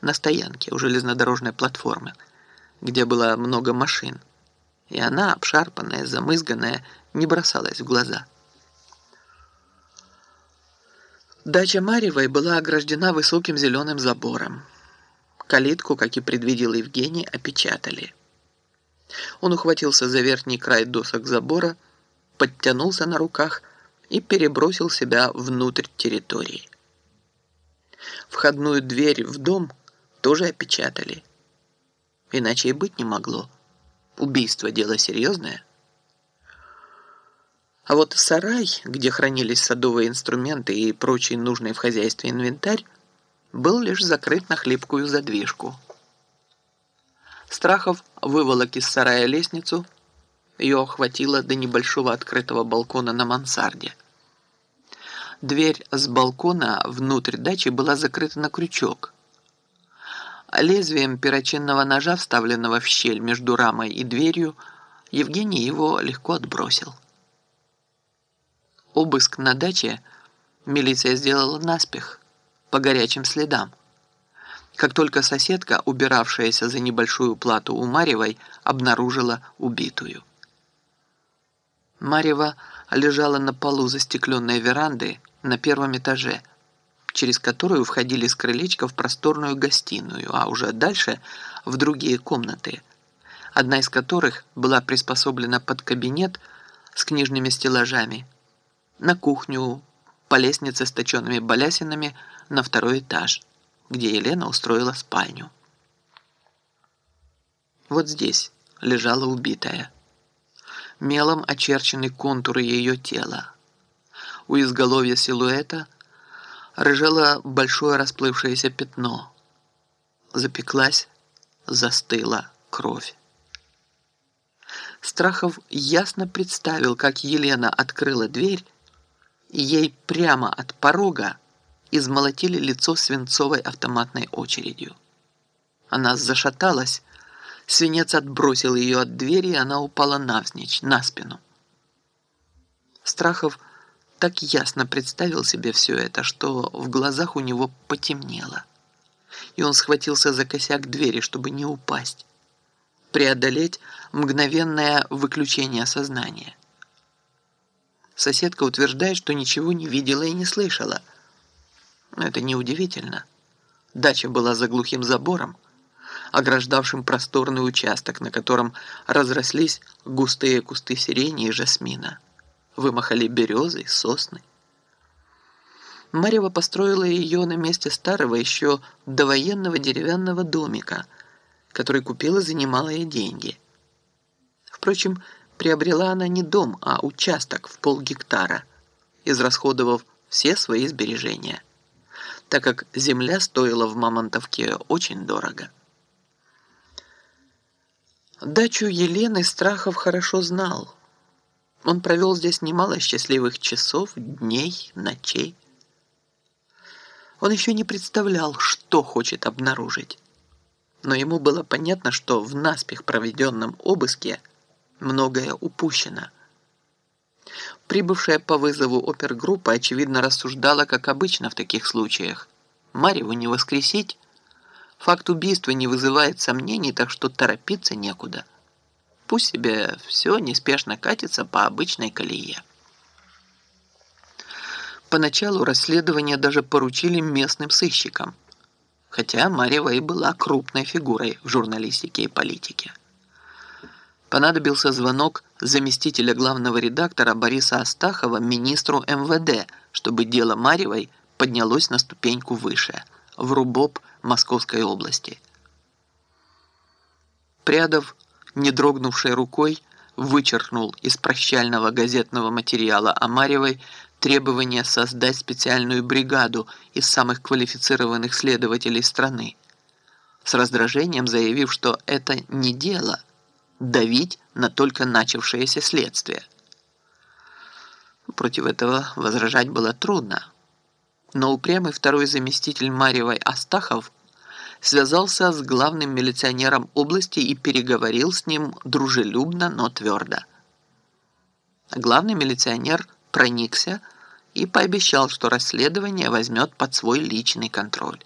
на стоянке у железнодорожной платформы, где было много машин, и она, обшарпанная, замызганная, не бросалась в глаза. Дача Марьевой была ограждена высоким зеленым забором. Калитку, как и предвидел Евгений, опечатали. Он ухватился за верхний край досок забора, подтянулся на руках и перебросил себя внутрь территории. Входную дверь в дом тоже опечатали. Иначе и быть не могло. Убийство – дело серьезное. А вот сарай, где хранились садовые инструменты и прочий нужный в хозяйстве инвентарь, был лишь закрыт на хлипкую задвижку. Страхов выволок из сарая лестницу, ее охватило до небольшого открытого балкона на мансарде. Дверь с балкона внутрь дачи была закрыта на крючок. Лезвием перочинного ножа, вставленного в щель между рамой и дверью, Евгений его легко отбросил. Обыск на даче милиция сделала наспех, по горячим следам. Как только соседка, убиравшаяся за небольшую плату у Марьевой, обнаружила убитую. Марьева лежала на полу застекленной веранды на первом этаже, через которую входили с крылечка в просторную гостиную, а уже дальше в другие комнаты, одна из которых была приспособлена под кабинет с книжными стеллажами, на кухню, по лестнице с точенными балясинами на второй этаж, где Елена устроила спальню. Вот здесь лежала убитая. Мелом очерчены контуры ее тела. У изголовья силуэта рыжало большое расплывшееся пятно. Запеклась, застыла кровь. Страхов ясно представил, как Елена открыла дверь, и ей прямо от порога измолотили лицо свинцовой автоматной очередью. Она зашаталась, свинец отбросил ее от двери, и она упала навзничь, на спину. Страхов так ясно представил себе все это, что в глазах у него потемнело. И он схватился за косяк двери, чтобы не упасть, преодолеть мгновенное выключение сознания. Соседка утверждает, что ничего не видела и не слышала – но это неудивительно. Дача была за глухим забором, ограждавшим просторный участок, на котором разрослись густые кусты сирени и жасмина. Вымахали березы, сосны. Марьева построила ее на месте старого еще довоенного деревянного домика, который купила за немалые деньги. Впрочем, приобрела она не дом, а участок в полгектара, израсходовав все свои сбережения так как земля стоила в Мамонтовке очень дорого. Дачу Елены Страхов хорошо знал. Он провел здесь немало счастливых часов, дней, ночей. Он еще не представлял, что хочет обнаружить. Но ему было понятно, что в наспех проведенном обыске многое упущено – Прибывшая по вызову опергруппа, очевидно, рассуждала, как обычно в таких случаях. Марьеву не воскресить. Факт убийства не вызывает сомнений, так что торопиться некуда. Пусть себе все неспешно катится по обычной колее. Поначалу расследование даже поручили местным сыщикам, хотя Марьева и была крупной фигурой в журналистике и политике понадобился звонок заместителя главного редактора Бориса Астахова министру МВД, чтобы дело Марьевой поднялось на ступеньку выше, в РУБОП Московской области. Прядов, не дрогнувшей рукой, вычеркнул из прощального газетного материала о Марьевой требование создать специальную бригаду из самых квалифицированных следователей страны, с раздражением заявив, что это не дело – давить на только начавшееся следствие. Против этого возражать было трудно. Но упрямый второй заместитель Марьевой Астахов связался с главным милиционером области и переговорил с ним дружелюбно, но твердо. Главный милиционер проникся и пообещал, что расследование возьмет под свой личный контроль.